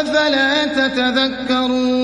أفلا تتذكرون